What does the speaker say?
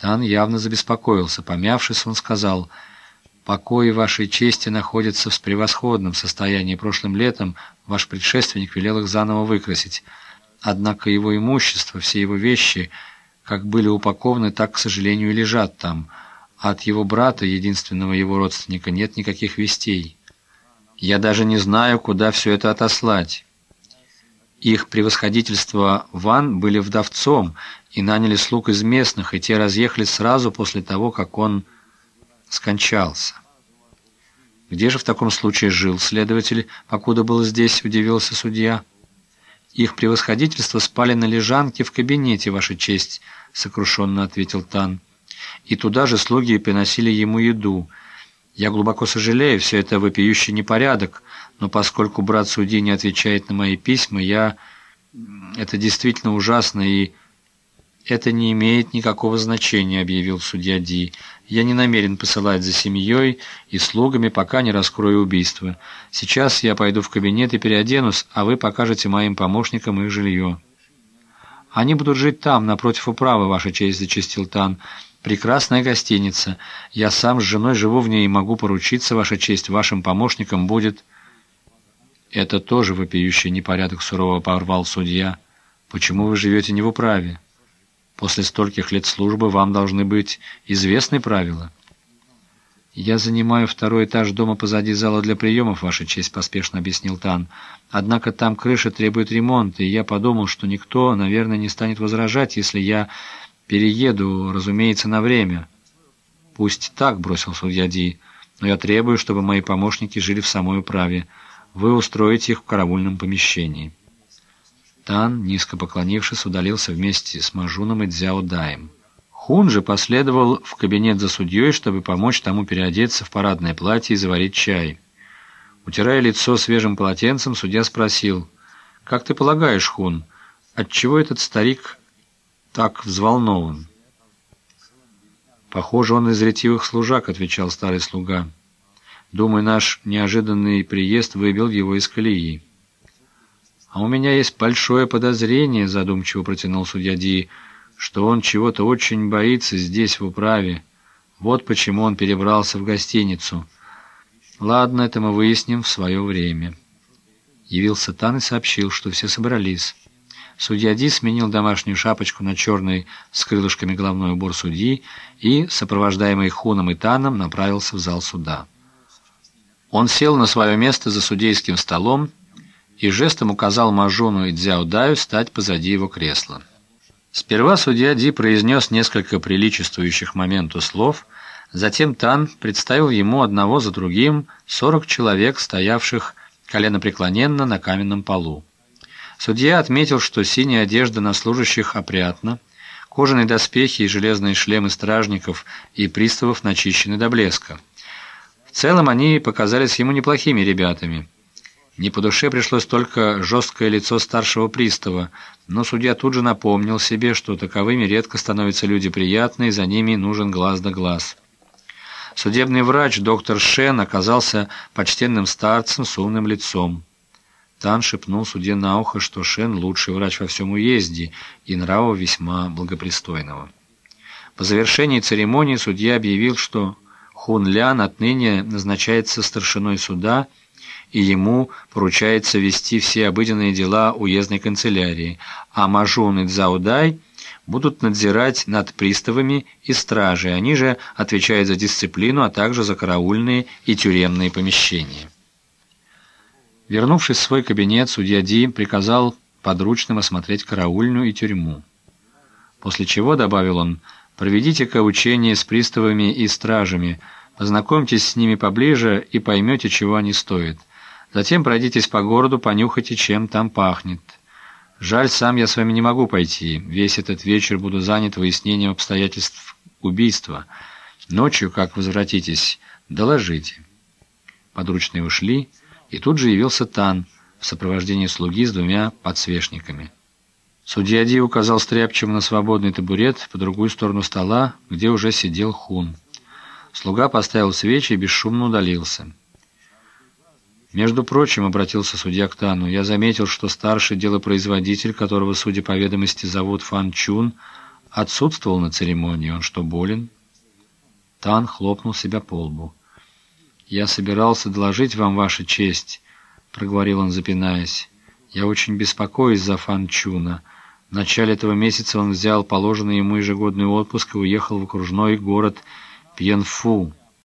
Тан явно забеспокоился. Помявшись, он сказал, «Покои вашей чести находятся в превосходном состоянии. Прошлым летом ваш предшественник велел их заново выкрасить. Однако его имущество, все его вещи, как были упакованы, так, к сожалению, и лежат там. От его брата, единственного его родственника, нет никаких вестей. Я даже не знаю, куда все это отослать». Их превосходительство Ван были вдовцом и наняли слуг из местных, и те разъехались сразу после того, как он скончался. «Где же в таком случае жил следователь, покуда был здесь?» – удивился судья. «Их превосходительство спали на лежанке в кабинете, Ваша честь», – сокрушенно ответил Тан. «И туда же слуги приносили ему еду. Я глубоко сожалею, все это вопиющий непорядок, но поскольку брат судьи не отвечает на мои письма, я... Это действительно ужасно, и... «Это не имеет никакого значения», — объявил судья Ди. «Я не намерен посылать за семьей и слугами, пока не раскрою убийство. Сейчас я пойду в кабинет и переоденусь, а вы покажете моим помощникам их жилье». «Они будут жить там, напротив управы, Ваша честь», — зачастил Тан. «Прекрасная гостиница. Я сам с женой живу в ней и могу поручиться, Ваша честь, вашим помощникам будет...» «Это тоже вопиющий непорядок», — сурово порвал судья. «Почему вы живете не в управе?» После стольких лет службы вам должны быть известны правила. «Я занимаю второй этаж дома позади зала для приемов, Ваша честь», — поспешно объяснил Тан. «Однако там крыша требует ремонта, и я подумал, что никто, наверное, не станет возражать, если я перееду, разумеется, на время». «Пусть так», — бросил судья Ди, — «но я требую, чтобы мои помощники жили в самой управе. Вы устроите их в караульном помещении». Тан, низко поклонившись, удалился вместе с Мажуном и Дзяо Даем. Хун же последовал в кабинет за судьей, чтобы помочь тому переодеться в парадное платье и заварить чай. Утирая лицо свежим полотенцем, судья спросил, «Как ты полагаешь, Хун, отчего этот старик так взволнован?» «Похоже, он из ретивых служак», — отвечал старый слуга. «Думаю, наш неожиданный приезд выбил его из колеи». «А у меня есть большое подозрение», — задумчиво протянул судья Ди, «что он чего-то очень боится здесь, в управе. Вот почему он перебрался в гостиницу. Ладно, это мы выясним в свое время». Явился Тан и сообщил, что все собрались. Судья Ди сменил домашнюю шапочку на черный с крылышками головной убор судьи и, сопровождаемый Хуном и Таном, направился в зал суда. Он сел на свое место за судейским столом и жестом указал Мажуну и Дзяо Даю стать позади его кресла. Сперва судья Ди произнес несколько приличествующих моменту слов, затем Тан представил ему одного за другим сорок человек, стоявших коленопреклоненно на каменном полу. Судья отметил, что синяя одежда на служащих опрятна, кожаные доспехи и железные шлемы стражников и приставов начищены до блеска. В целом они показались ему неплохими ребятами – не по душе пришлось только жесткое лицо старшего пристава, но судья тут же напомнил себе, что таковыми редко становятся люди приятные, за ними нужен глаз да глаз. Судебный врач доктор Шен оказался почтенным старцем с умным лицом. Тан шепнул судье на ухо, что Шен лучший врач во всем уезде и нрава весьма благопристойного. По завершении церемонии судья объявил, что Хун Лян отныне назначается старшиной суда и ему поручается вести все обыденные дела уездной канцелярии, а Мажун и Цзаудай будут надзирать над приставами и стражей, они же отвечают за дисциплину, а также за караульные и тюремные помещения. Вернувшись в свой кабинет, судья Ди приказал подручным осмотреть караульную и тюрьму. После чего, добавил он, проведите-ка учение с приставами и стражами, познакомьтесь с ними поближе и поймете, чего они стоят. Затем пройдитесь по городу, понюхайте, чем там пахнет. Жаль, сам я с вами не могу пойти. Весь этот вечер буду занят выяснением обстоятельств убийства. Ночью, как возвратитесь, доложите». Подручные ушли, и тут же явился Тан в сопровождении слуги с двумя подсвечниками. Судья Ди указал стряпчему на свободный табурет по другую сторону стола, где уже сидел Хун. Слуга поставил свечи и бесшумно удалился. «Между прочим», — обратился судья к Тану, — «я заметил, что старший делопроизводитель, которого, судя по ведомости, зовут Фан Чун, отсутствовал на церемонии. Он что, болен?» Тан хлопнул себя по лбу. «Я собирался доложить вам, Ваша честь», — проговорил он, запинаясь. «Я очень беспокоюсь за Фан Чуна. В начале этого месяца он взял положенный ему ежегодный отпуск и уехал в окружной город Пьенфу».